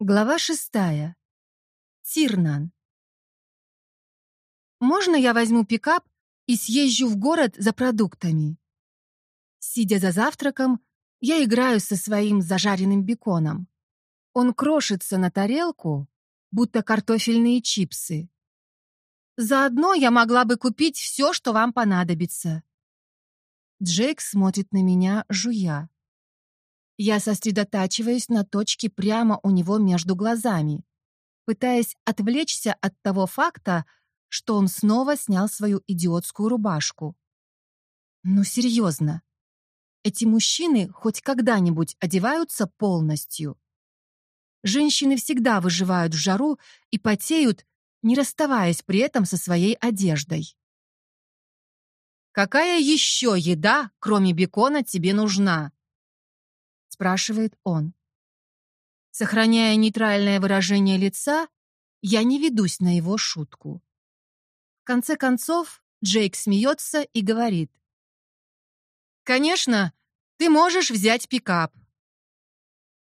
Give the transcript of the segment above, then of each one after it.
Глава шестая. Тирнан. «Можно я возьму пикап и съезжу в город за продуктами?» Сидя за завтраком, я играю со своим зажаренным беконом. Он крошится на тарелку, будто картофельные чипсы. Заодно я могла бы купить все, что вам понадобится. Джейк смотрит на меня, жуя. Я сосредотачиваюсь на точке прямо у него между глазами, пытаясь отвлечься от того факта, что он снова снял свою идиотскую рубашку. Ну, серьезно. Эти мужчины хоть когда-нибудь одеваются полностью. Женщины всегда выживают в жару и потеют, не расставаясь при этом со своей одеждой. «Какая еще еда, кроме бекона, тебе нужна?» Спрашивает он. Сохраняя нейтральное выражение лица, я не ведусь на его шутку. В конце концов, Джейк смеется и говорит. «Конечно, ты можешь взять пикап».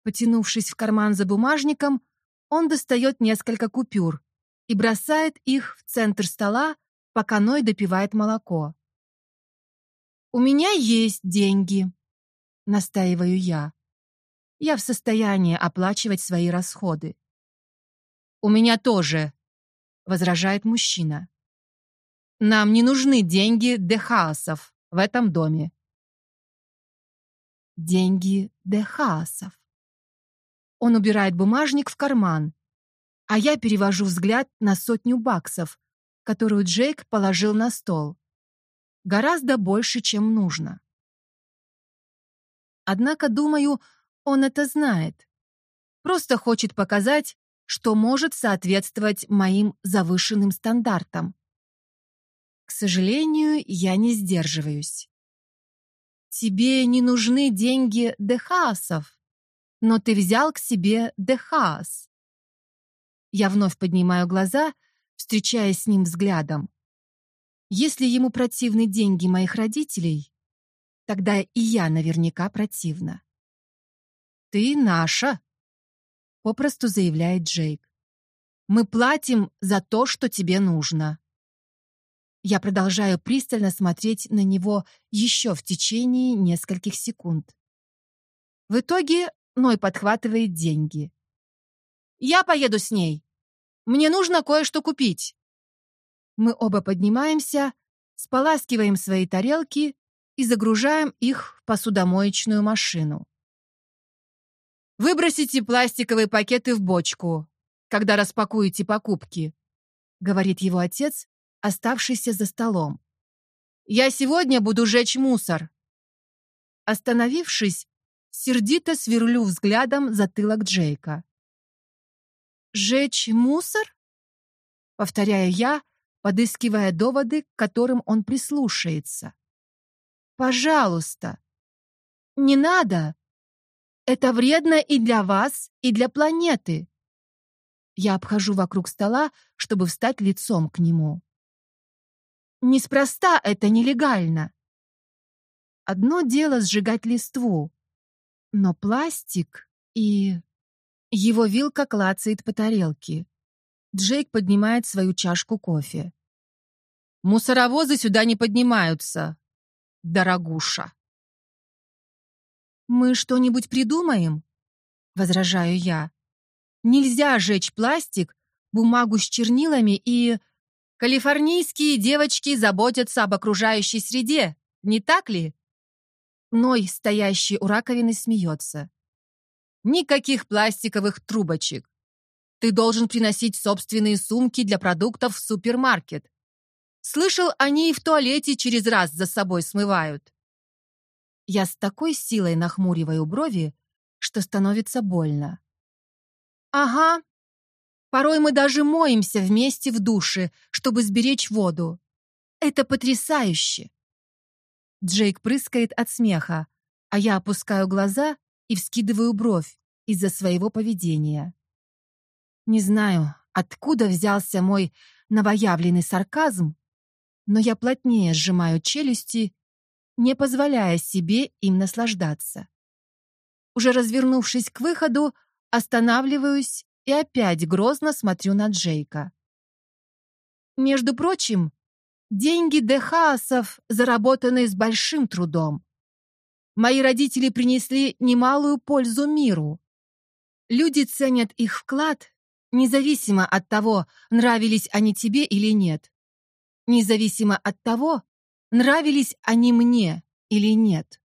Потянувшись в карман за бумажником, он достает несколько купюр и бросает их в центр стола, пока Ной допивает молоко. «У меня есть деньги», — настаиваю я. Я в состоянии оплачивать свои расходы. «У меня тоже», — возражает мужчина. «Нам не нужны деньги Дехаасов в этом доме». Деньги Дехаасов. Он убирает бумажник в карман, а я перевожу взгляд на сотню баксов, которую Джейк положил на стол. Гораздо больше, чем нужно. Однако, думаю, он это знает. Просто хочет показать, что может соответствовать моим завышенным стандартам. К сожалению, я не сдерживаюсь. Тебе не нужны деньги Дехаасов, но ты взял к себе Дехаас. Я вновь поднимаю глаза, встречаясь с ним взглядом. Если ему противны деньги моих родителей, тогда и я наверняка противна. «Ты наша», — попросту заявляет Джейк. «Мы платим за то, что тебе нужно». Я продолжаю пристально смотреть на него еще в течение нескольких секунд. В итоге Ной подхватывает деньги. «Я поеду с ней. Мне нужно кое-что купить». Мы оба поднимаемся, споласкиваем свои тарелки и загружаем их в посудомоечную машину. Выбросите пластиковые пакеты в бочку, когда распакуете покупки», — говорит его отец, оставшийся за столом. «Я сегодня буду жечь мусор». Остановившись, сердито сверлю взглядом затылок Джейка. «Жечь мусор?» — повторяю я, подыскивая доводы, к которым он прислушается. «Пожалуйста, не надо!» Это вредно и для вас, и для планеты. Я обхожу вокруг стола, чтобы встать лицом к нему. Неспроста это нелегально. Одно дело сжигать листву, но пластик и... Его вилка клацает по тарелке. Джейк поднимает свою чашку кофе. «Мусоровозы сюда не поднимаются, дорогуша». «Мы что-нибудь придумаем?» — возражаю я. «Нельзя жечь пластик, бумагу с чернилами и...» «Калифорнийские девочки заботятся об окружающей среде, не так ли?» Ной, стоящий у раковины, смеется. «Никаких пластиковых трубочек. Ты должен приносить собственные сумки для продуктов в супермаркет. Слышал, они и в туалете через раз за собой смывают. Я с такой силой нахмуриваю брови, что становится больно. «Ага. Порой мы даже моемся вместе в душе, чтобы сберечь воду. Это потрясающе!» Джейк прыскает от смеха, а я опускаю глаза и вскидываю бровь из-за своего поведения. Не знаю, откуда взялся мой новоявленный сарказм, но я плотнее сжимаю челюсти не позволяя себе им наслаждаться. Уже развернувшись к выходу, останавливаюсь и опять грозно смотрю на Джейка. Между прочим, деньги Дехаасов заработаны с большим трудом. Мои родители принесли немалую пользу миру. Люди ценят их вклад, независимо от того, нравились они тебе или нет. Независимо от того, нравились они мне или нет.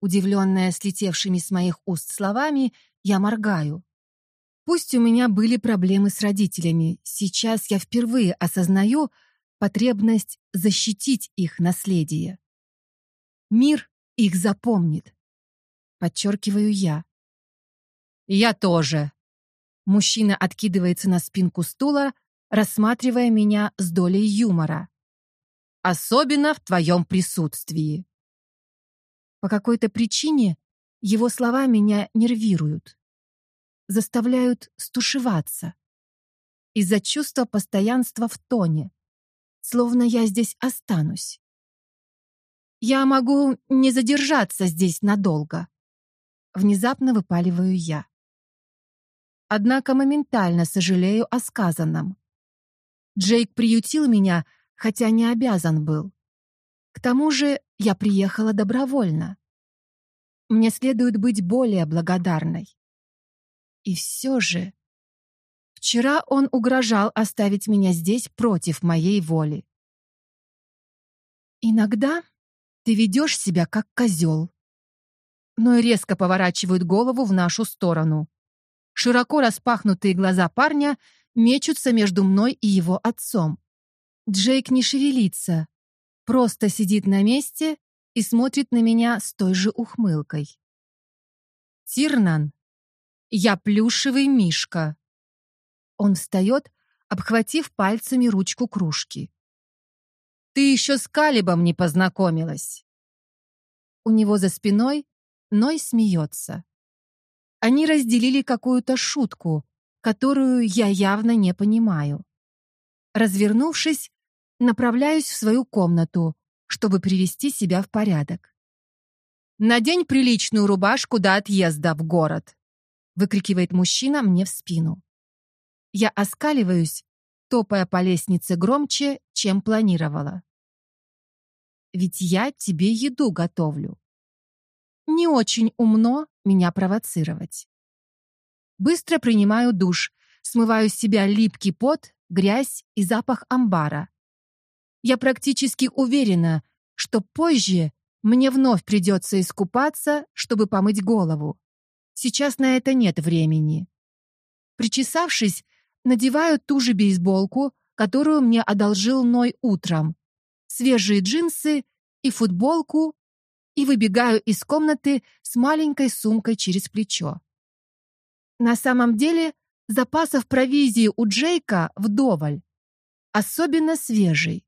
Удивленная слетевшими с моих уст словами, я моргаю. Пусть у меня были проблемы с родителями, сейчас я впервые осознаю потребность защитить их наследие. Мир их запомнит. Подчеркиваю я. Я тоже. Мужчина откидывается на спинку стула, рассматривая меня с долей юмора. Особенно в твоем присутствии. По какой-то причине его слова меня нервируют. Заставляют стушеваться. Из-за чувства постоянства в тоне. Словно я здесь останусь. Я могу не задержаться здесь надолго. Внезапно выпаливаю я. Однако моментально сожалею о сказанном. Джейк приютил меня, хотя не обязан был. К тому же я приехала добровольно. Мне следует быть более благодарной. И все же... Вчера он угрожал оставить меня здесь против моей воли. Иногда ты ведешь себя как козел. Но и резко поворачивают голову в нашу сторону. Широко распахнутые глаза парня мечутся между мной и его отцом. Джейк не шевелится, просто сидит на месте и смотрит на меня с той же ухмылкой. «Тирнан, я плюшевый мишка». Он встает, обхватив пальцами ручку кружки. «Ты еще с Калибом не познакомилась». У него за спиной Ной смеется. Они разделили какую-то шутку, которую я явно не понимаю. Развернувшись, направляюсь в свою комнату, чтобы привести себя в порядок. «Надень приличную рубашку до отъезда в город», выкрикивает мужчина мне в спину. Я оскаливаюсь, топая по лестнице громче, чем планировала. «Ведь я тебе еду готовлю». Не очень умно меня провоцировать. Быстро принимаю душ, смываю с себя липкий пот, грязь и запах амбара. Я практически уверена, что позже мне вновь придется искупаться, чтобы помыть голову. Сейчас на это нет времени. Причесавшись, надеваю ту же бейсболку, которую мне одолжил Ной утром, свежие джинсы и футболку, и выбегаю из комнаты с маленькой сумкой через плечо. На самом деле, запасов провизии у Джейка вдоволь, особенно свежей.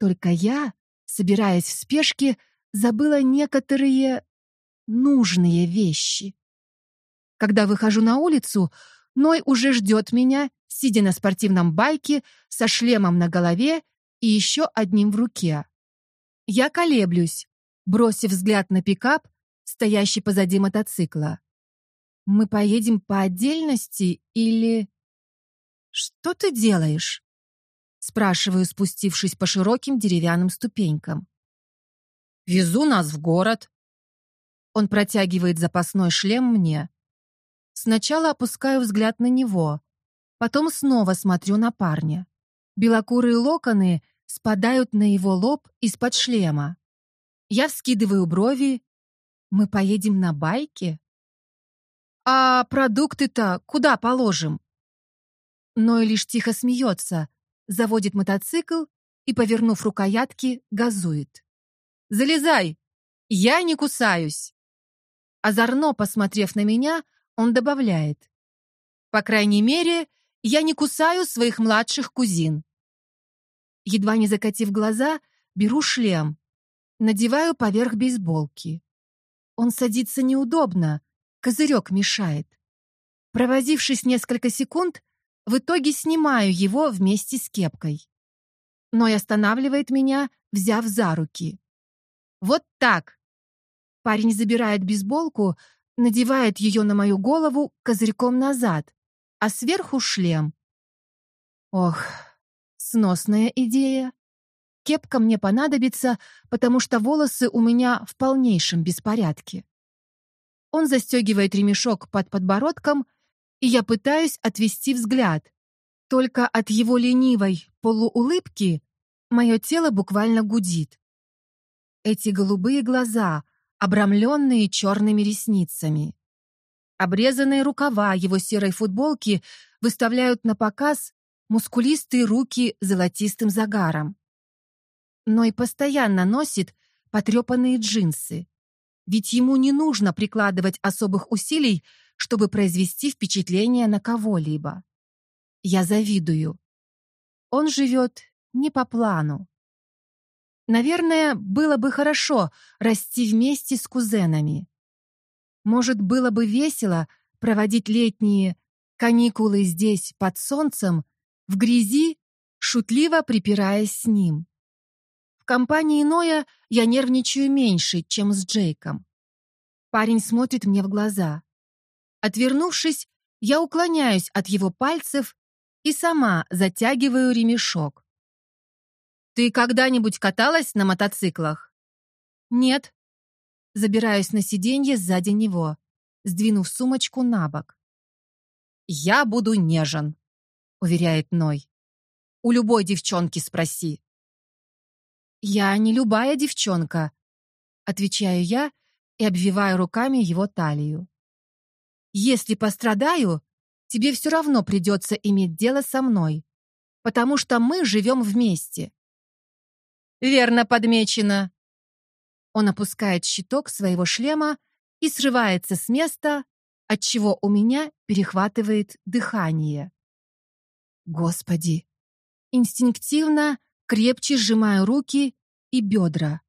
Только я, собираясь в спешке, забыла некоторые нужные вещи. Когда выхожу на улицу, Ной уже ждет меня, сидя на спортивном байке, со шлемом на голове и еще одним в руке. Я колеблюсь, бросив взгляд на пикап, стоящий позади мотоцикла. Мы поедем по отдельности или... Что ты делаешь? Спрашиваю, спустившись по широким деревянным ступенькам. Везу нас в город. Он протягивает запасной шлем мне. Сначала опускаю взгляд на него, потом снова смотрю на парня. Белокурые локоны спадают на его лоб из-под шлема. Я вскидываю брови. Мы поедем на байке? «А продукты-то куда положим?» Ной лишь тихо смеется, заводит мотоцикл и, повернув рукоятки, газует. «Залезай! Я не кусаюсь!» Озорно посмотрев на меня, он добавляет. «По крайней мере, я не кусаю своих младших кузин». Едва не закатив глаза, беру шлем, надеваю поверх бейсболки. Он садится неудобно, Козырек мешает. Провозившись несколько секунд, в итоге снимаю его вместе с кепкой. Ной останавливает меня, взяв за руки. Вот так. Парень забирает бейсболку, надевает ее на мою голову козырьком назад, а сверху шлем. Ох, сносная идея. Кепка мне понадобится, потому что волосы у меня в полнейшем беспорядке. Он застегивает ремешок под подбородком, и я пытаюсь отвести взгляд. Только от его ленивой полуулыбки мое тело буквально гудит. Эти голубые глаза, обрамленные черными ресницами. Обрезанные рукава его серой футболки выставляют на показ мускулистые руки золотистым загаром. Но и постоянно носит потрепанные джинсы. Ведь ему не нужно прикладывать особых усилий, чтобы произвести впечатление на кого-либо. Я завидую. Он живет не по плану. Наверное, было бы хорошо расти вместе с кузенами. Может, было бы весело проводить летние каникулы здесь под солнцем, в грязи, шутливо припираясь с ним. Компании Ноя я нервничаю меньше, чем с Джейком. Парень смотрит мне в глаза. Отвернувшись, я уклоняюсь от его пальцев и сама затягиваю ремешок. «Ты когда-нибудь каталась на мотоциклах?» «Нет». Забираюсь на сиденье сзади него, сдвинув сумочку на бок. «Я буду нежен», — уверяет Ной. «У любой девчонки спроси». «Я не любая девчонка», — отвечаю я и обвиваю руками его талию. «Если пострадаю, тебе все равно придется иметь дело со мной, потому что мы живем вместе». «Верно подмечено». Он опускает щиток своего шлема и срывается с места, отчего у меня перехватывает дыхание. Господи! Инстинктивно крепче сжимаю руки и бедра,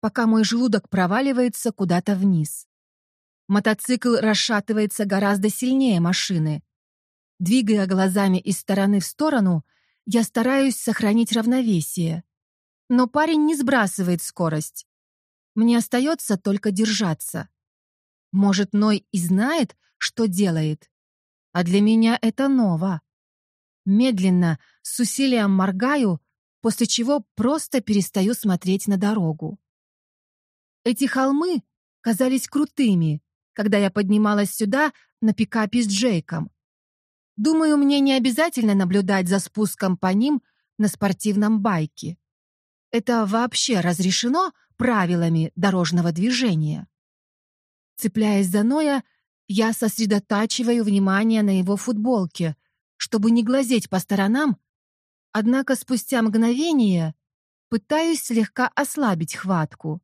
пока мой желудок проваливается куда-то вниз. Мотоцикл расшатывается гораздо сильнее машины. Двигая глазами из стороны в сторону, я стараюсь сохранить равновесие. Но парень не сбрасывает скорость. Мне остается только держаться. Может, Ной и знает, что делает. А для меня это ново. Медленно, с усилием моргаю, после чего просто перестаю смотреть на дорогу. Эти холмы казались крутыми, когда я поднималась сюда на пикапе с Джейком. Думаю, мне не обязательно наблюдать за спуском по ним на спортивном байке. Это вообще разрешено правилами дорожного движения. Цепляясь за Ноя, я сосредотачиваю внимание на его футболке, чтобы не глазеть по сторонам, однако спустя мгновение пытаюсь слегка ослабить хватку.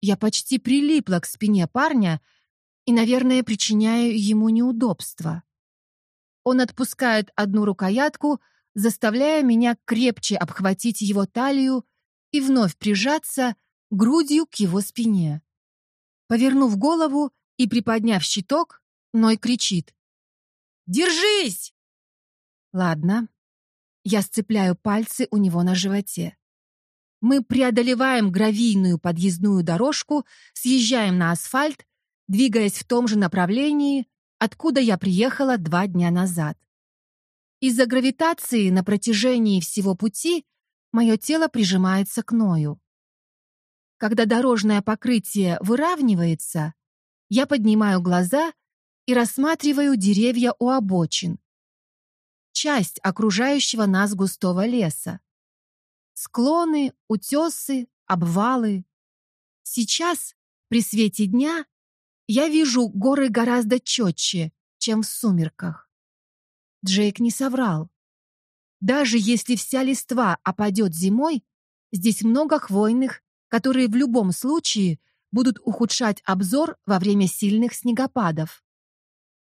Я почти прилипла к спине парня и, наверное, причиняю ему неудобства. Он отпускает одну рукоятку, заставляя меня крепче обхватить его талию и вновь прижаться грудью к его спине. Повернув голову и приподняв щиток, Ной кричит. «Держись!» Ладно. Я сцепляю пальцы у него на животе. Мы преодолеваем гравийную подъездную дорожку, съезжаем на асфальт, двигаясь в том же направлении, откуда я приехала два дня назад. Из-за гравитации на протяжении всего пути мое тело прижимается к Ною. Когда дорожное покрытие выравнивается, я поднимаю глаза и рассматриваю деревья у обочин, часть окружающего нас густого леса. Склоны, утесы, обвалы. Сейчас, при свете дня, я вижу горы гораздо четче, чем в сумерках. Джейк не соврал. Даже если вся листва опадет зимой, здесь много хвойных, которые в любом случае будут ухудшать обзор во время сильных снегопадов.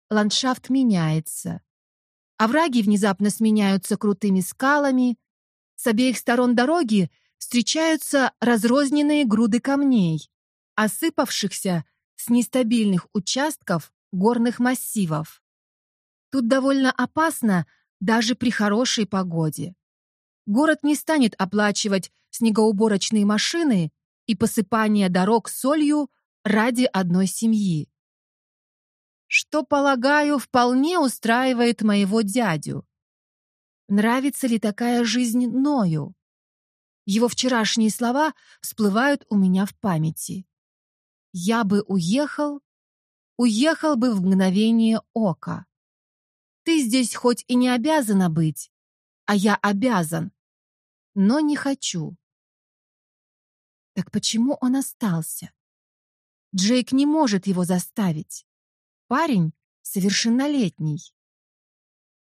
Ландшафт меняется. Овраги внезапно сменяются крутыми скалами. С обеих сторон дороги встречаются разрозненные груды камней, осыпавшихся с нестабильных участков горных массивов. Тут довольно опасно даже при хорошей погоде. Город не станет оплачивать снегоуборочные машины и посыпание дорог солью ради одной семьи. Что, полагаю, вполне устраивает моего дядю. Нравится ли такая жизнь Ною? Его вчерашние слова всплывают у меня в памяти. Я бы уехал, уехал бы в мгновение ока. Ты здесь хоть и не обязана быть, а я обязан, но не хочу. Так почему он остался? Джейк не может его заставить. Парень совершеннолетний.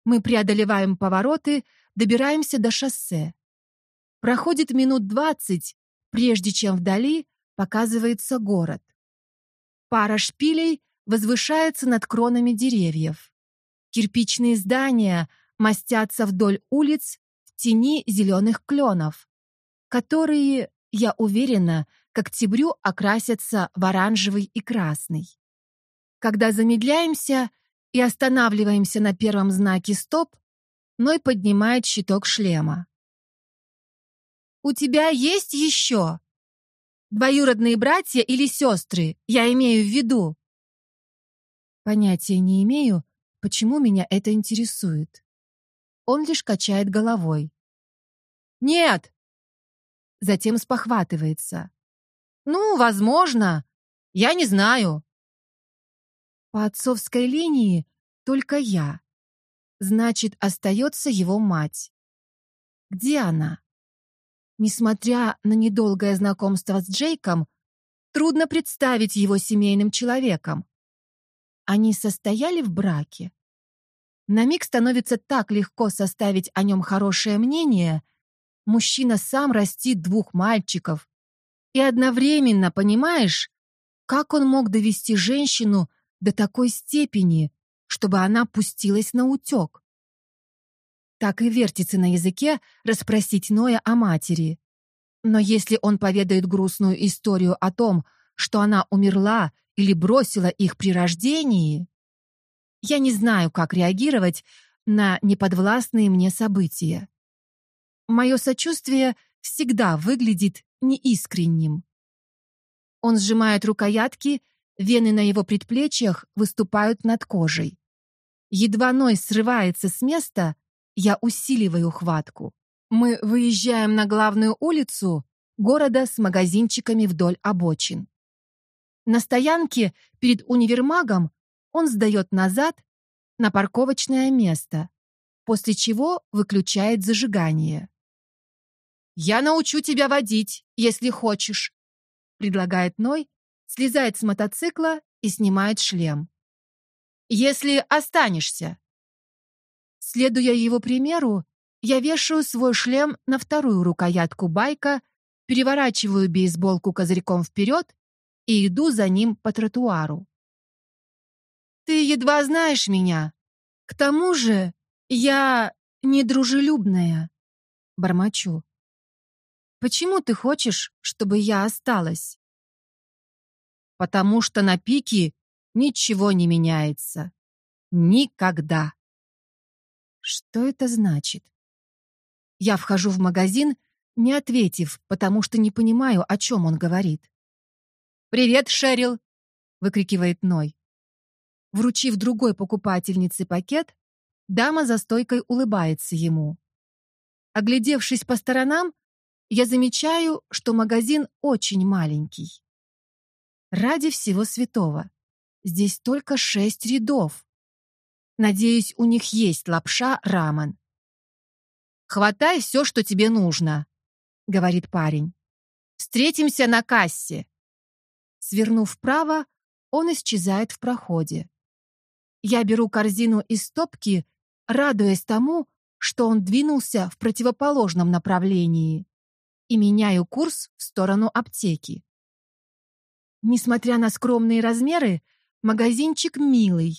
Мы преодолеваем повороты, добираемся до шоссе. Проходит минут двадцать, прежде чем вдали показывается город. Пара шпилей возвышается над кронами деревьев. Кирпичные здания мастятся вдоль улиц в тени зеленых кленов, которые, я уверена, к октябрю окрасятся в оранжевый и красный. Когда замедляемся и останавливаемся на первом знаке «Стоп», Ной поднимает щиток шлема. «У тебя есть еще?» Двоюродные братья или сестры, я имею в виду. Понятия не имею, почему меня это интересует. Он лишь качает головой. Нет! Затем спохватывается. Ну, возможно. Я не знаю. По отцовской линии только я. Значит, остается его мать. Где она? Несмотря на недолгое знакомство с Джейком, трудно представить его семейным человеком. Они состояли в браке. На миг становится так легко составить о нем хорошее мнение. Мужчина сам растит двух мальчиков. И одновременно понимаешь, как он мог довести женщину до такой степени, чтобы она пустилась на утек так и вертится на языке расспросить Ноя о матери. Но если он поведает грустную историю о том, что она умерла или бросила их при рождении, я не знаю, как реагировать на неподвластные мне события. Мое сочувствие всегда выглядит неискренним. Он сжимает рукоятки, вены на его предплечьях выступают над кожей. Едва Ной срывается с места, я усиливаю хватку. Мы выезжаем на главную улицу города с магазинчиками вдоль обочин. На стоянке перед универмагом он сдает назад на парковочное место, после чего выключает зажигание. «Я научу тебя водить, если хочешь», — предлагает Ной, слезает с мотоцикла и снимает шлем. «Если останешься». Следуя его примеру, я вешаю свой шлем на вторую рукоятку байка, переворачиваю бейсболку козырьком вперед и иду за ним по тротуару. «Ты едва знаешь меня. К тому же я недружелюбная», — бормочу. «Почему ты хочешь, чтобы я осталась?» «Потому что на пике ничего не меняется. Никогда». Что это значит? Я вхожу в магазин, не ответив, потому что не понимаю, о чем он говорит. «Привет, Шерил!» — выкрикивает Ной. Вручив другой покупательнице пакет, дама за стойкой улыбается ему. Оглядевшись по сторонам, я замечаю, что магазин очень маленький. Ради всего святого. Здесь только шесть рядов. Надеюсь, у них есть лапша рамен. «Хватай все, что тебе нужно», — говорит парень. «Встретимся на кассе». Свернув вправо, он исчезает в проходе. Я беру корзину из стопки, радуясь тому, что он двинулся в противоположном направлении, и меняю курс в сторону аптеки. Несмотря на скромные размеры, магазинчик милый.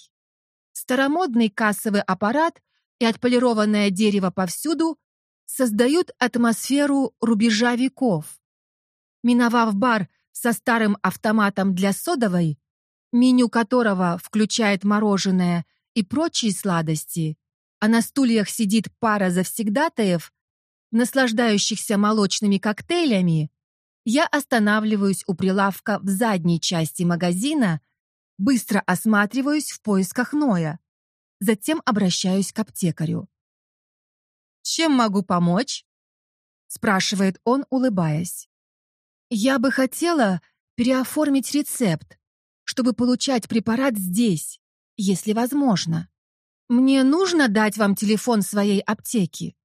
Старомодный кассовый аппарат и отполированное дерево повсюду создают атмосферу рубежа веков. Миновав бар со старым автоматом для содовой, меню которого включает мороженое и прочие сладости, а на стульях сидит пара завсегдатаев, наслаждающихся молочными коктейлями, я останавливаюсь у прилавка в задней части магазина, Быстро осматриваюсь в поисках Ноя. Затем обращаюсь к аптекарю. «Чем могу помочь?» спрашивает он, улыбаясь. «Я бы хотела переоформить рецепт, чтобы получать препарат здесь, если возможно. Мне нужно дать вам телефон своей аптеки?»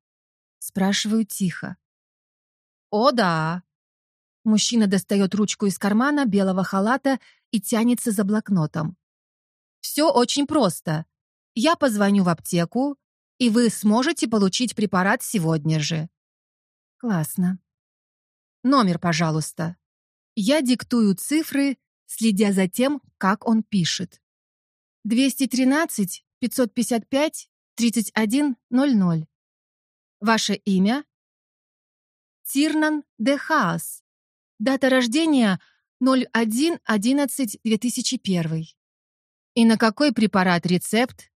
Спрашиваю тихо. «О, да!» Мужчина достает ручку из кармана белого халата и тянется за блокнотом. «Все очень просто. Я позвоню в аптеку, и вы сможете получить препарат сегодня же». «Классно. Номер, пожалуйста». Я диктую цифры, следя за тем, как он пишет. 213 555 3100. Ваше имя? Тирнан де Хаас. Дата рождения 01.11.2001. И на какой препарат рецепт?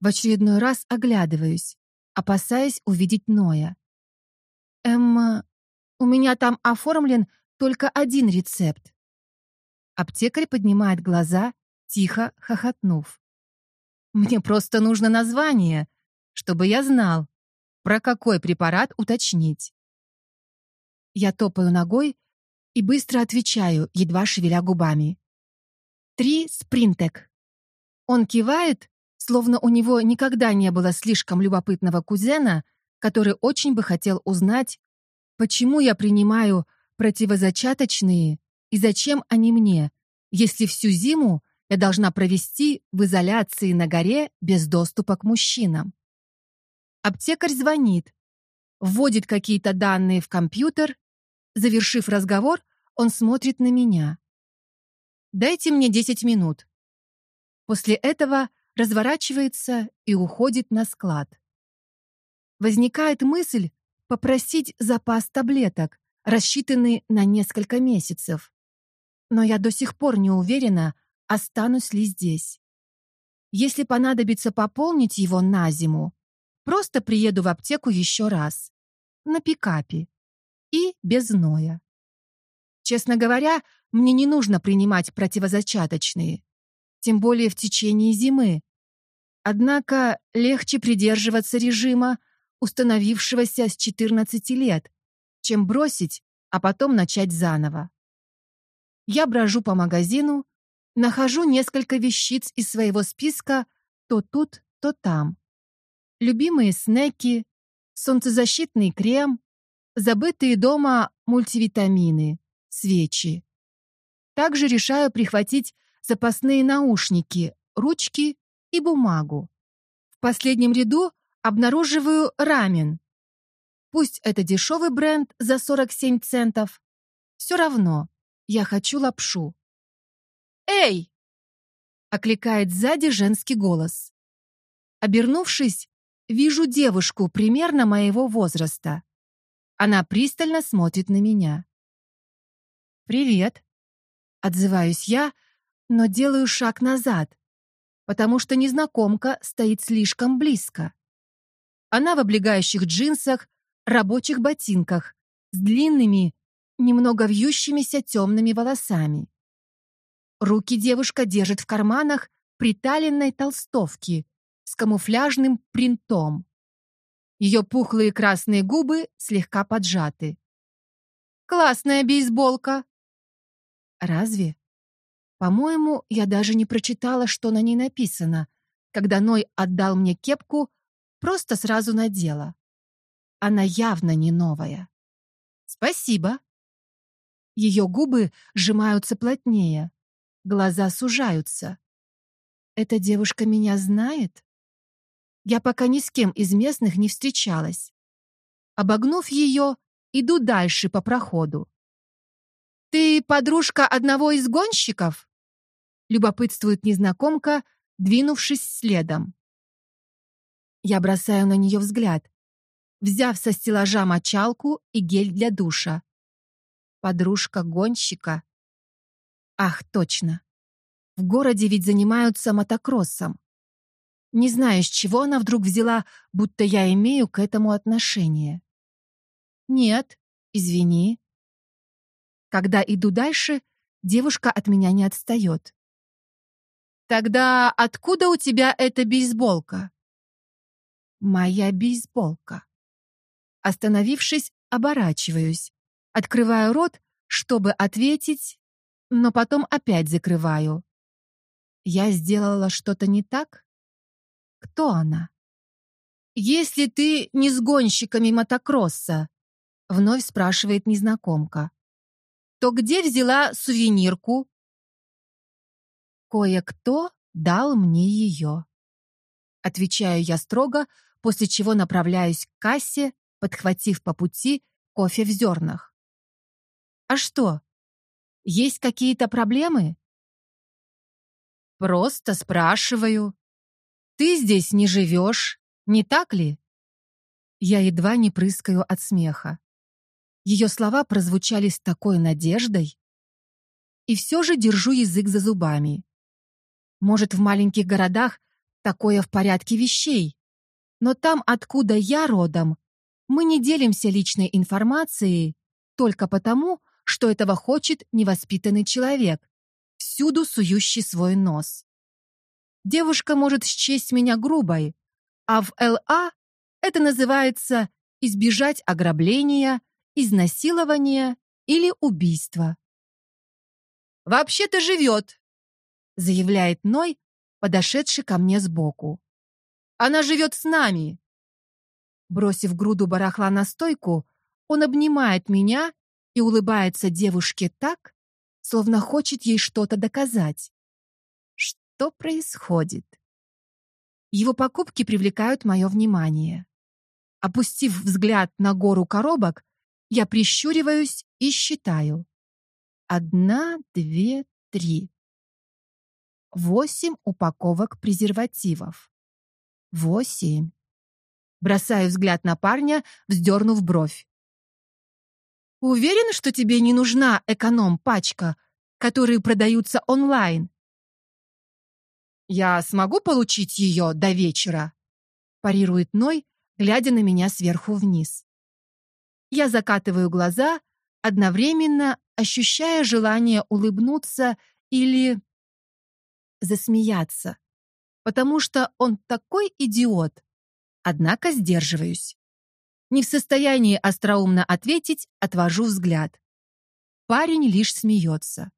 В очередной раз оглядываюсь, опасаясь увидеть Ноя. Эмма, у меня там оформлен только один рецепт. Аптекарь поднимает глаза, тихо хохотнув. Мне просто нужно название, чтобы я знал, про какой препарат уточнить. Я топаю ногой и быстро отвечаю, едва шевеля губами. Три спринтек. Он кивает, словно у него никогда не было слишком любопытного кузена, который очень бы хотел узнать, почему я принимаю противозачаточные и зачем они мне, если всю зиму я должна провести в изоляции на горе без доступа к мужчинам. Аптекарь звонит, вводит какие-то данные в компьютер Завершив разговор, он смотрит на меня. «Дайте мне 10 минут». После этого разворачивается и уходит на склад. Возникает мысль попросить запас таблеток, рассчитанный на несколько месяцев. Но я до сих пор не уверена, останусь ли здесь. Если понадобится пополнить его на зиму, просто приеду в аптеку еще раз. На пикапе и без ноя. Честно говоря, мне не нужно принимать противозачаточные, тем более в течение зимы. Однако легче придерживаться режима, установившегося с 14 лет, чем бросить, а потом начать заново. Я брожу по магазину, нахожу несколько вещиц из своего списка то тут, то там. Любимые снеки, солнцезащитный крем, Забытые дома мультивитамины, свечи. Также решаю прихватить запасные наушники, ручки и бумагу. В последнем ряду обнаруживаю рамен. Пусть это дешевый бренд за 47 центов. Все равно, я хочу лапшу. «Эй!» — окликает сзади женский голос. Обернувшись, вижу девушку примерно моего возраста. Она пристально смотрит на меня. «Привет», — отзываюсь я, но делаю шаг назад, потому что незнакомка стоит слишком близко. Она в облегающих джинсах, рабочих ботинках, с длинными, немного вьющимися темными волосами. Руки девушка держит в карманах приталенной толстовки с камуфляжным принтом. Ее пухлые красные губы слегка поджаты. «Классная бейсболка!» «Разве?» По-моему, я даже не прочитала, что на ней написано, когда Ной отдал мне кепку, просто сразу надела. Она явно не новая. «Спасибо!» Ее губы сжимаются плотнее, глаза сужаются. «Эта девушка меня знает?» Я пока ни с кем из местных не встречалась. Обогнув ее, иду дальше по проходу. «Ты подружка одного из гонщиков?» Любопытствует незнакомка, двинувшись следом. Я бросаю на нее взгляд, взяв со стеллажа мочалку и гель для душа. Подружка гонщика. Ах, точно. В городе ведь занимаются мотокроссом. Не знаю, с чего она вдруг взяла, будто я имею к этому отношение. Нет, извини. Когда иду дальше, девушка от меня не отстает. Тогда откуда у тебя эта бейсболка? Моя бейсболка. Остановившись, оборачиваюсь, открываю рот, чтобы ответить, но потом опять закрываю. Я сделала что-то не так? Кто она? Если ты не с гонщиками мотокросса, вновь спрашивает незнакомка, то где взяла сувенирку? Кое-кто дал мне ее. Отвечаю я строго, после чего направляюсь к кассе, подхватив по пути кофе в зернах. А что? Есть какие-то проблемы? Просто спрашиваю. Ты здесь не живешь, не так ли? Я едва не прыскаю от смеха. Ее слова прозвучали с такой надеждой. И все же держу язык за зубами. Может, в маленьких городах такое в порядке вещей. Но там, откуда я родом, мы не делимся личной информацией только потому, что этого хочет невоспитанный человек, всюду сующий свой нос. Девушка может счесть меня грубой, а в ЛА это называется избежать ограбления, изнасилования или убийства. «Вообще-то живет», заявляет Ной, подошедший ко мне сбоку. Она живет с нами. Бросив груду барахла на стойку, он обнимает меня и улыбается девушке так, словно хочет ей что-то доказать. Что происходит? Его покупки привлекают мое внимание. Опустив взгляд на гору коробок, я прищуриваюсь и считаю. Одна, две, три. Восемь упаковок презервативов. Восемь. Бросаю взгляд на парня, вздернув бровь. Уверен, что тебе не нужна эконом-пачка, которые продаются онлайн? Я смогу получить ее до вечера? Парирует Ной, глядя на меня сверху вниз. Я закатываю глаза, одновременно ощущая желание улыбнуться или засмеяться, потому что он такой идиот. Однако сдерживаюсь. Не в состоянии остроумно ответить, отвожу взгляд. Парень лишь смеется.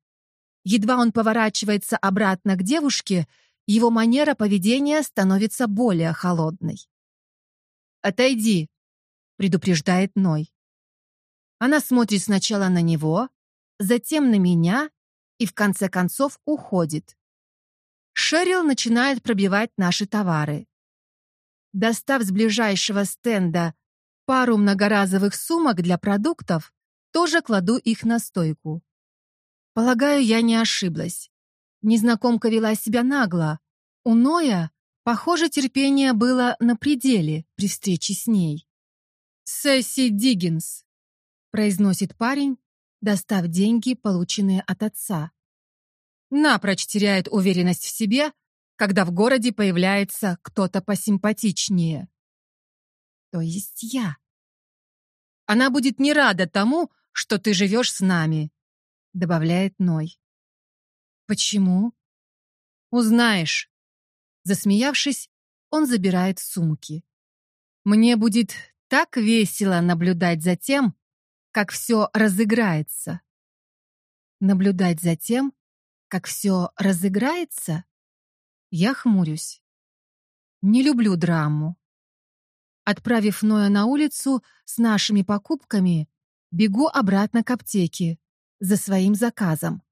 Едва он поворачивается обратно к девушке, его манера поведения становится более холодной. «Отойди», — предупреждает Ной. Она смотрит сначала на него, затем на меня и в конце концов уходит. Шерил начинает пробивать наши товары. Достав с ближайшего стенда пару многоразовых сумок для продуктов, тоже кладу их на стойку. Полагаю, я не ошиблась. Незнакомка вела себя нагло. У Ноя, похоже, терпение было на пределе при встрече с ней. «Сесси Диггинс», — произносит парень, достав деньги, полученные от отца напрочь теряет уверенность в себе, когда в городе появляется кто-то посимпатичнее. То есть я. Она будет не рада тому, что ты живешь с нами, добавляет Ной. Почему? Узнаешь. Засмеявшись, он забирает сумки. Мне будет так весело наблюдать за тем, как все разыграется. Наблюдать за тем, как все разыграется, я хмурюсь. Не люблю драму. Отправив Ноя на улицу с нашими покупками, бегу обратно к аптеке за своим заказом.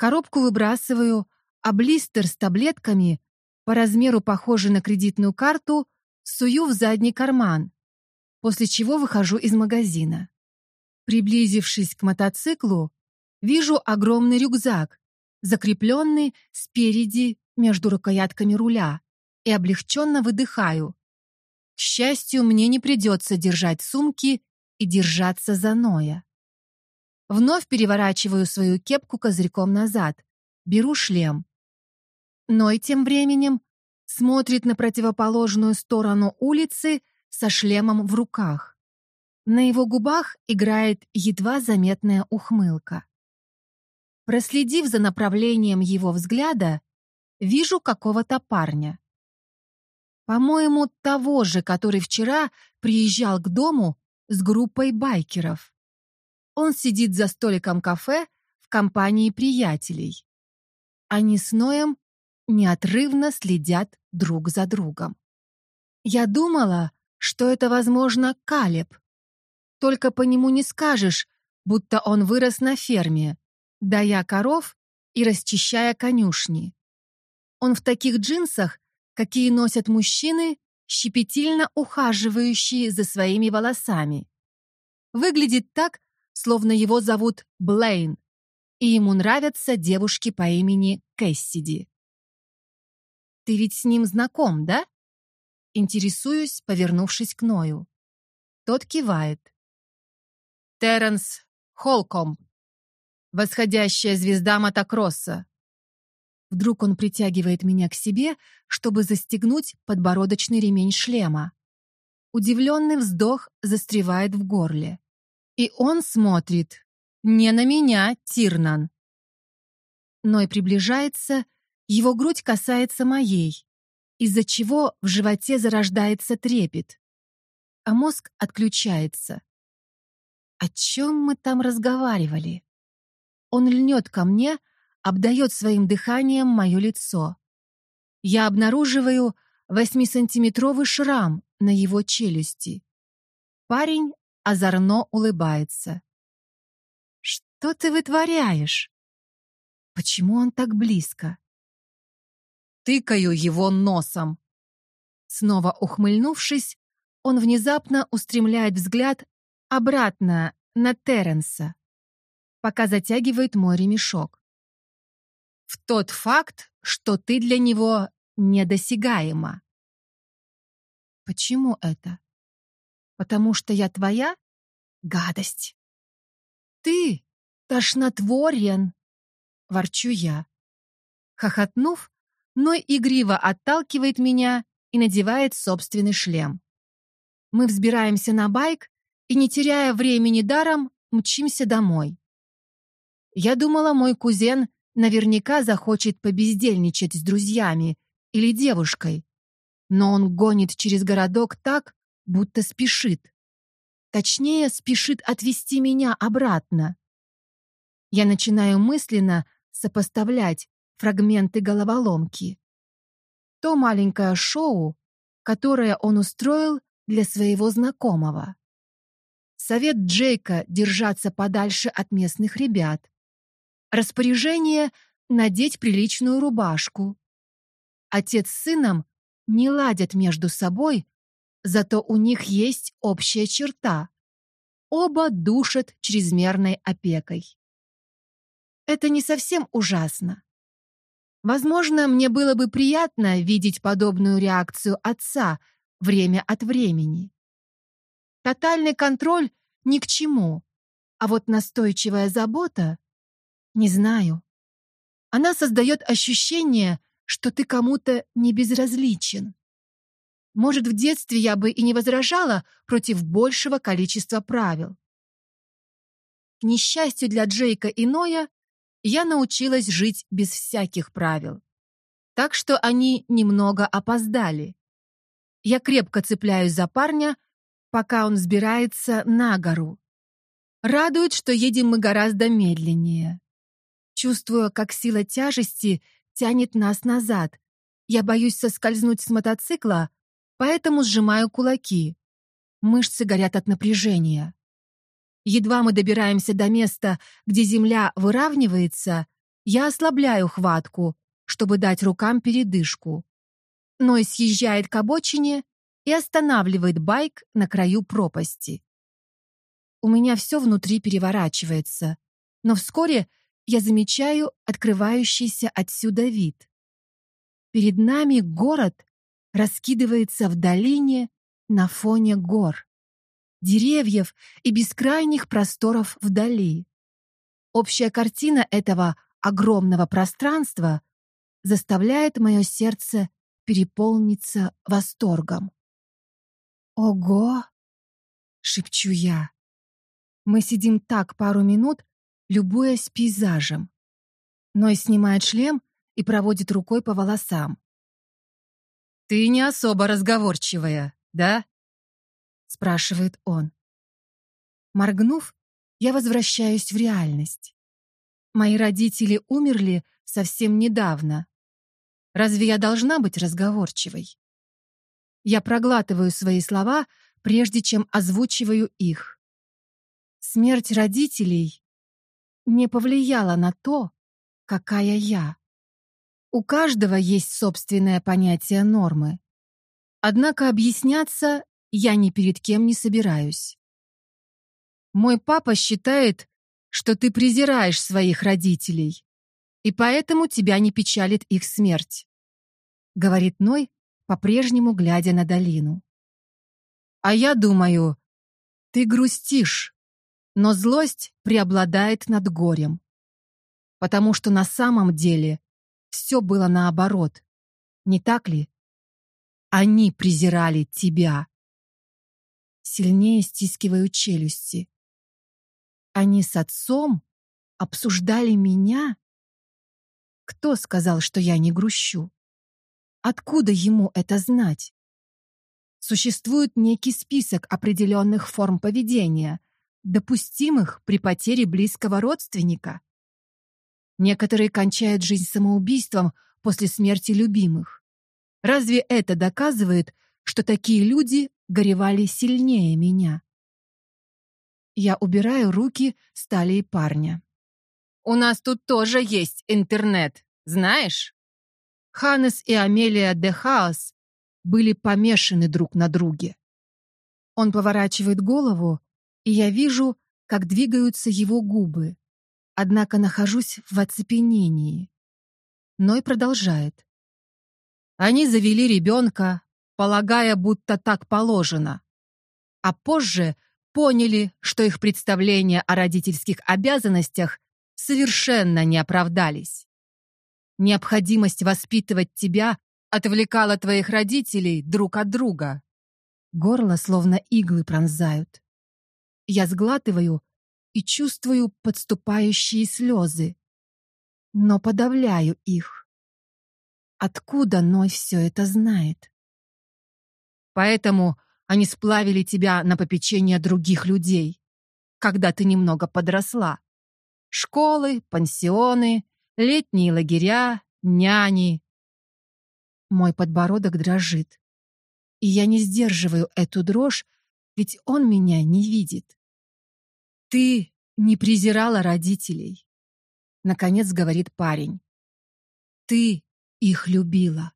Коробку выбрасываю, а блистер с таблетками, по размеру похожий на кредитную карту, сую в задний карман, после чего выхожу из магазина. Приблизившись к мотоциклу, вижу огромный рюкзак, закрепленный спереди между рукоятками руля, и облегченно выдыхаю. К счастью, мне не придется держать сумки и держаться за Ноя. Вновь переворачиваю свою кепку козырьком назад, беру шлем. Ной тем временем смотрит на противоположную сторону улицы со шлемом в руках. На его губах играет едва заметная ухмылка. Проследив за направлением его взгляда, вижу какого-то парня. По-моему, того же, который вчера приезжал к дому с группой байкеров. Он сидит за столиком кафе в компании приятелей. Они с Ноем неотрывно следят друг за другом. Я думала, что это, возможно, Калеб. Только по нему не скажешь, будто он вырос на ферме, дая коров и расчищая конюшни. Он в таких джинсах, какие носят мужчины, щепетильно ухаживающие за своими волосами. Выглядит так, словно его зовут Блейн, и ему нравятся девушки по имени Кэссиди. «Ты ведь с ним знаком, да?» Интересуюсь, повернувшись к Ною. Тот кивает. «Терренс Холком, восходящая звезда мотокросса». Вдруг он притягивает меня к себе, чтобы застегнуть подбородочный ремень шлема. Удивленный вздох застревает в горле. И он смотрит не на меня, Тирнан. Ной приближается, его грудь касается моей, из-за чего в животе зарождается трепет, а мозг отключается. О чем мы там разговаривали? Он льнет ко мне, обдает своим дыханием мое лицо. Я обнаруживаю восьмисантиметровый шрам на его челюсти. Парень озорно улыбается. «Что ты вытворяешь?» «Почему он так близко?» Тыкаю его носом. Снова ухмыльнувшись, он внезапно устремляет взгляд обратно на Терренса, пока затягивает мой ремешок. В тот факт, что ты для него недосягаема. Почему это? Потому что я твоя? Гадость. Ты тошнотворен, ворчу я. Хохотнув, Ной игриво отталкивает меня и надевает собственный шлем. Мы взбираемся на байк и, не теряя времени даром, мчимся домой. Я думала, мой кузен наверняка захочет побездельничать с друзьями или девушкой, но он гонит через городок так, будто спешит. Точнее, спешит отвезти меня обратно. Я начинаю мысленно сопоставлять фрагменты головоломки. То маленькое шоу, которое он устроил для своего знакомого. Совет Джейка держаться подальше от местных ребят. Распоряжение надеть приличную рубашку. Отец с сыном не ладят между собой, зато у них есть общая черта. Оба душат чрезмерной опекой. Это не совсем ужасно. Возможно, мне было бы приятно видеть подобную реакцию отца время от времени. Тотальный контроль ни к чему, а вот настойчивая забота — не знаю. Она создает ощущение, что ты кому-то не безразличен. Может, в детстве я бы и не возражала против большего количества правил. К несчастью для Джейка и Ноя, я научилась жить без всяких правил. Так что они немного опоздали. Я крепко цепляюсь за парня, пока он взбирается на гору. Радует, что едем мы гораздо медленнее. Чувствую, как сила тяжести тянет нас назад. Я боюсь соскользнуть с мотоцикла, поэтому сжимаю кулаки. Мышцы горят от напряжения. Едва мы добираемся до места, где земля выравнивается, я ослабляю хватку, чтобы дать рукам передышку. Ной съезжает к обочине и останавливает байк на краю пропасти. У меня все внутри переворачивается, но вскоре я замечаю открывающийся отсюда вид. Перед нами город раскидывается в долине на фоне гор деревьев и бескрайних просторов вдали. Общая картина этого огромного пространства заставляет мое сердце переполниться восторгом. «Ого!» — шепчу я. Мы сидим так пару минут, любуясь пейзажем. Ной снимает шлем и проводит рукой по волосам. «Ты не особо разговорчивая, да?» спрашивает он. Моргнув, я возвращаюсь в реальность. Мои родители умерли совсем недавно. Разве я должна быть разговорчивой? Я проглатываю свои слова, прежде чем озвучиваю их. Смерть родителей не повлияла на то, какая я. У каждого есть собственное понятие нормы. Однако объясняться я ни перед кем не собираюсь. Мой папа считает, что ты презираешь своих родителей, и поэтому тебя не печалит их смерть, говорит Ной, по-прежнему глядя на долину. А я думаю, ты грустишь, но злость преобладает над горем. Потому что на самом деле все было наоборот. Не так ли? Они презирали тебя. Сильнее стискиваю челюсти. Они с отцом обсуждали меня? Кто сказал, что я не грущу? Откуда ему это знать? Существует некий список определенных форм поведения, допустимых при потере близкого родственника. Некоторые кончают жизнь самоубийством после смерти любимых. Разве это доказывает, что такие люди горевали сильнее меня? Я убираю руки с талии парня. «У нас тут тоже есть интернет, знаешь?» Ханес и Амелия де Хаос были помешаны друг на друге. Он поворачивает голову, и я вижу, как двигаются его губы. Однако нахожусь в оцепенении. Ной продолжает. Они завели ребенка, полагая, будто так положено. А позже поняли, что их представления о родительских обязанностях совершенно не оправдались. Необходимость воспитывать тебя отвлекала твоих родителей друг от друга. Горло словно иглы пронзают. Я сглатываю и чувствую подступающие слезы, но подавляю их. Откуда Ной все это знает? Поэтому они сплавили тебя на попечение других людей, когда ты немного подросла. Школы, пансионы, летние лагеря, няни. Мой подбородок дрожит. И я не сдерживаю эту дрожь, ведь он меня не видит. Ты не презирала родителей, наконец говорит парень. Ты их любила.